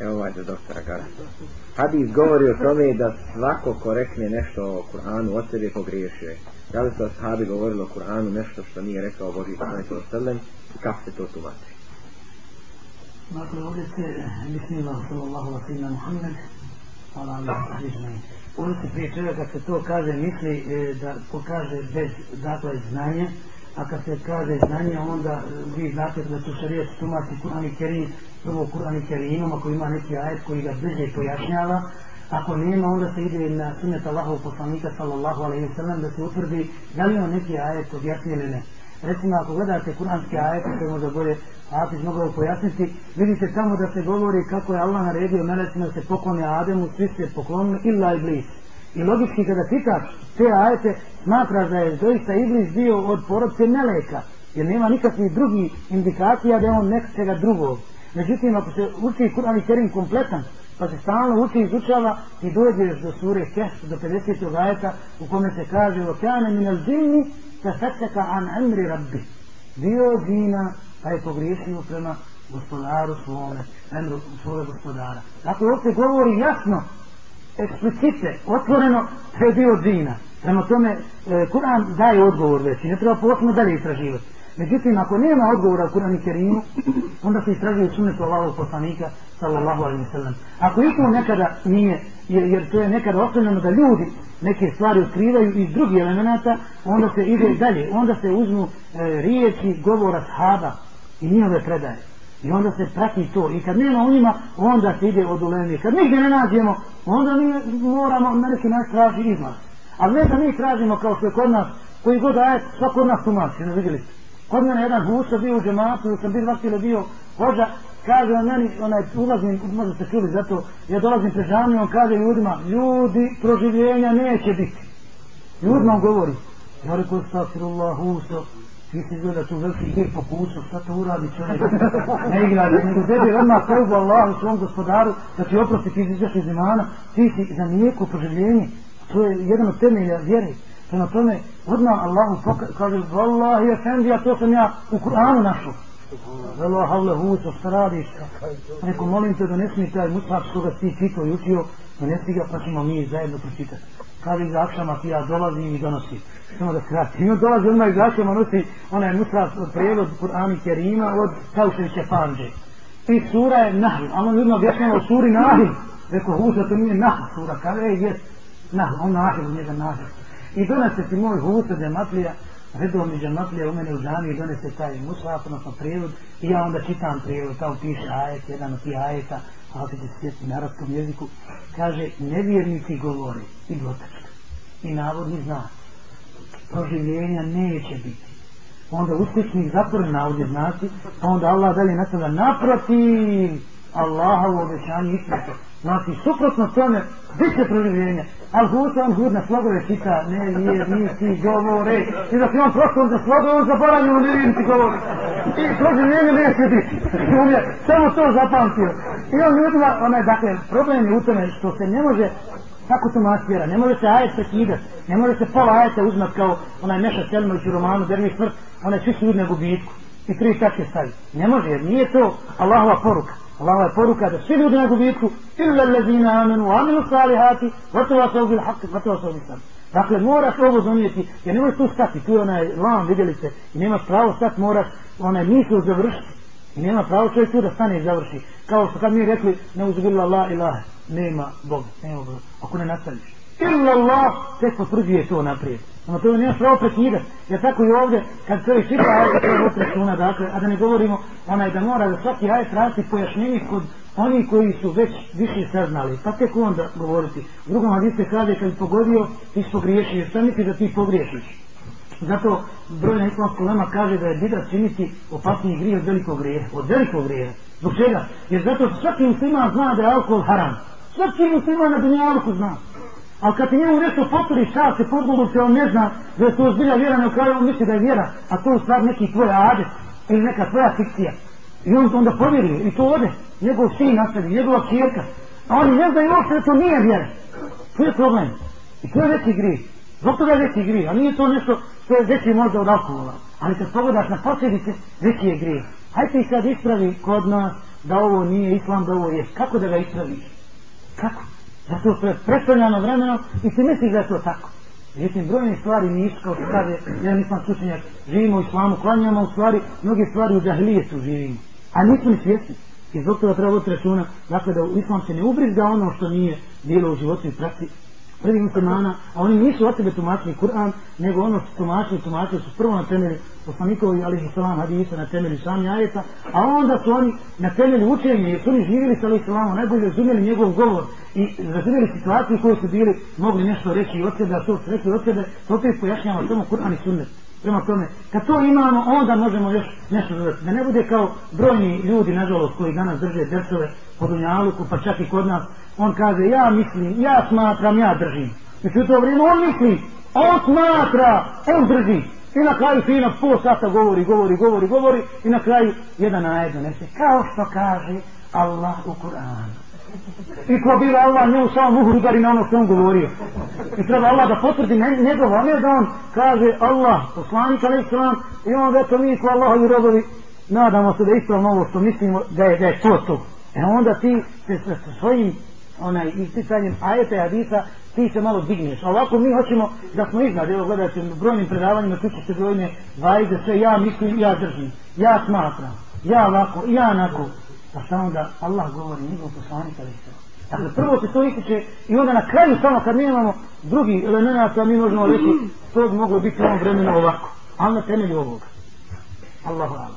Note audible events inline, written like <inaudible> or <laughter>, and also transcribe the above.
Evo ovaj za doktora Gara. Hadis govori o tome da svako ko rekne nešto o Kur'anu od sebe pogriješuje. Da li su ashabi govorili o Kur'anu nešto što nije rekao Boži poslanik o sallam i kako se to tumači? Dakle, ovdje se, bismillah, sallallahu wa sallam, Muhammed, hvala Allah, Ovdje se prije čega kad se to kaže, misli e, da pokaže bez dakle znanja, a kad se kaže znanje, onda e, vi znate da su šarijet tumači Kur'an i Kerim, prvo Kur'an i Kerimom, ako ima neki ajet koji ga bliže pojašnjava, ako nema, onda se ide na sunet Allahov poslanika, sallallahu alaihi wa sallam, da se utvrdi da li on neki ajet objasnije ili ne. Recimo, ako gledate kuranski ajet, to je možda bolje Hafiz mogao pojasniti, vidite tamo da se govori kako je Allah naredio melecima se pokloni Ademu, svi se poklonili, illa i bliz. I logički kada čitaš te ajete, smatraš da je doista Iblis bio od porodce Meleka, jer nema nikakvih drugih indikacija da je on nekčega drugog. Međutim, ako se uči Kur'an i Kerim kompletan, pa se stalno uči i izučava i dođeš do sure Kehf, do 50. ajeta, u kome se kaže o kjane minel džinni, se feteka an emri rabbi. Dio džina, pa je pogriješio prema gospodaru svome, emru svoje gospodara. Dakle, ovdje govori jasno eksplicite, otvoreno, sve bio džina. Prema tome, e, Kur'an daje odgovor već i ne treba posebno dalje istraživati. Međutim, ako nema odgovora u Kur'an i Kerimu, onda se istražuje sunetu Allahog poslanika, sallallahu alaihi sallam. Ako i to nekada nije, jer, jer to je nekada ostavljeno da ljudi neke stvari otkrivaju iz drugih elemenata, onda se ide dalje. Onda se uzmu e, riječi govora sahaba i njihove predaje. I onda se prati to. I kad nema u njima, onda se ide od ulemi. Kad nigdje ne nađemo, onda mi moramo na neki način traži izlaz. Ali ne da mi tražimo kao što je kod nas, koji god ajet, svak kod nas tumači, ne vidjeli ste. Kod mene jedan husa bio u džematu, sam bio vakile bio hođa, kaže on meni, onaj, ulazim, možda ste čuli zato, ja dolazim pre žami, on kaže ljudima, ljudi, proživljenja neće biti. Ljudima on govori, ja rekao, stakfirullah, huso, ti si gleda tu veliki gdje po kuću, šta to uradi čovjek? <laughs> Ne igra, nego tebi odmah prvu Allahu svom gospodaru, da ti oprosti ti izaš iz imana, ti si za nijeko proživljenje, to je jedan od temelja vjere. Prema tome, odmah Allahu kaže, Wallahi, efendi, a to sam ja u Kur'anu našao. Velo havle huso, šta radiš? Neko, molim te da ne smije taj muslak što ga ti čito i učio, donesi ga pa ćemo mi zajedno pročitati. Kada iz akšama ti ja dolazim i donosim samo da skratim. I on dolazi odmah iz Akšama nosi onaj musaf od prijevod Kur'ani Kerima od Kauševića Panđe. I sura je Nahl, a on ljudima objašnjava o suri Nahl. Rekao, Husa, to nije Nahl sura, kada je, jes, Nahl, on Nahl, njega Nahl. I donese ti moj Husa, Dematlija, redovni Džematlija u mene u džami i donese taj musaf, odnosno prijevod, i ja onda čitam prijevod, kao piše ajet, jedan od tih ajeta, ali će se na arabskom jeziku, kaže, nevjernici govore, i dvotačka, i navodni znak proživljenja neće biti. Onda uspješni zatvoren navodni ovdje znači, pa onda Allah dalje nastavlja naprotiv Allahovo obećanje obećanju isprata. Znači, suprotno tome, bit će proživljenja. Ali huta on hud na slogove čita, ne vjernici govore. I dok je on prosto za slogove, on zaboravio ne vjernici govore. I proživljenje neće biti. I on je samo to zapamtio. I on ljudima, onaj, dakle, problem je u tome što se ne može Kako to mas vjera? Ne može se ajet prekidat. Ne može se pola ajeta uzmat kao onaj Meša Selmović u romanu Dervi smrt, onaj svi su na gubitku. I tri tačke stavi. Ne može, jer nije to Allahova poruka. Allahova poruka da svi ljudi na gubitku, illa lezina amenu, amenu salihati, vrtova se ubil hak, vrtova se ubil sam. Dakle, moraš ovo zanijeti, jer ne možeš tu stati, tu je onaj lan, vidjeli ste, i nemaš pravo stati, moraš onaj misl završiti. I nema pravo čovjek tu da stane i završi. Kao što kad mi rekli, ne uzbila la ilaha, nema Boga, nema Boga. Ako ne nastaviš. Illa Allah, tek potvrđuje to naprijed. Ono to nema pravo prekida. Jer tako i ovdje, kad čovjek čita ajet, to je oprećuna, dakle, a da ne govorimo, onaj da mora da svaki ajet rasti pojašnjenje kod oni koji su već više saznali. Pa tek onda govoriti. U drugom hadiste kaže, kad pogodio, ti si pogriješio. Šta misli da ti pogriješiš? Zato brojna islamska lema kaže da je bidat činiti opasniji grije od velikog grije. Od velikog grije. Zbog čega? Jer zato svaki musliman zna da je alkohol haram. Svaki musliman na dunjalku zna. Ali kad ti njemu nešto poturi šta se podgodu se on ne zna da je to zbilja vjera, na kraju on misli da je vjera, a to je u stvar neki tvoj adet ili neka tvoja fikcija. I on to onda povjerio i to ode. Njegov sin nastavi, njegova čirka. A oni ne znaju uopšte da to nije vjera. To je problem. I to je veći grije. Zbog toga je veći grije. A nije to nešto što je veći možda od alkohola. Ali kad pogledaš na posljedice, veći je grije. Hajde ih sad ispravi kod nas da ovo nije islam, da ovo je. Kako da ga ispraviš? Kako? Zato je predstavljano vremeno i si misliš da je to tako. Međutim, brojne stvari nisu, kao što kaže, ja nisam slučenjak, živimo u islamu, klanjamo, u stvari, mnoge stvari u džahlijetu živimo. A nismo ni svjesni. I zbog toga treba voditi računa, dakle, da u islam se ne ubrizga ono što nije bilo u životu i praksi prvi muslimana, a oni nisu od sebe tumačili Kur'an, nego ono što tumačili, tumačili su prvo na temelju poslanikovi, ali i salam hadisa na temelju sami ajeta, a onda su oni na temelju učenja, jer su oni živjeli sa ali salamom, najbolje razumjeli njegov govor i razumjeli situaciju koje su bili, mogli nešto reći od sebe, a što su rekli od sebe, to opet pojašnjava samo Kur'an i sunnet. Prema tome, kad to imamo, onda možemo još nešto dodati. Da ne bude kao brojni ljudi, nažalost, koji danas drže dresove po Dunjaluku, pa čak i kod nas, on kaže, ja mislim, ja smatram, ja držim. Znači u to vrijeme on misli, on smatra, on drži. I na kraju fino po sata govori, govori, govori, govori i na kraju jedan na jedno nese. Kao što kaže Allah u Kur'anu. I ko bila Allah njemu samo muhu udari na ono što on govorio. I treba Allah da potvrdi njegov, a ne da on kaže Allah, poslanik alaih sallam, i on da to mi ko Allahovi robovi, nadamo se da je ispravno ovo što mislimo da je, da je to to. E onda ti se sa svojim onaj isticanjem ajeta i hadisa ti se malo digneš. A ovako mi hoćemo da smo iznad, evo gledajte, u brojnim predavanjima tu se brojne vajde, sve ja mislim, ja držim, ja smatram, ja ovako, ja onako. Pa samo da Allah govori njegov poslanik ali se. Dakle, prvo se to ističe i onda na kraju samo kad nemamo drugi elemenata mi možemo reći to bi moglo biti u ovom vremenu ovako. Ali na temelju ovoga. Allahu Allah.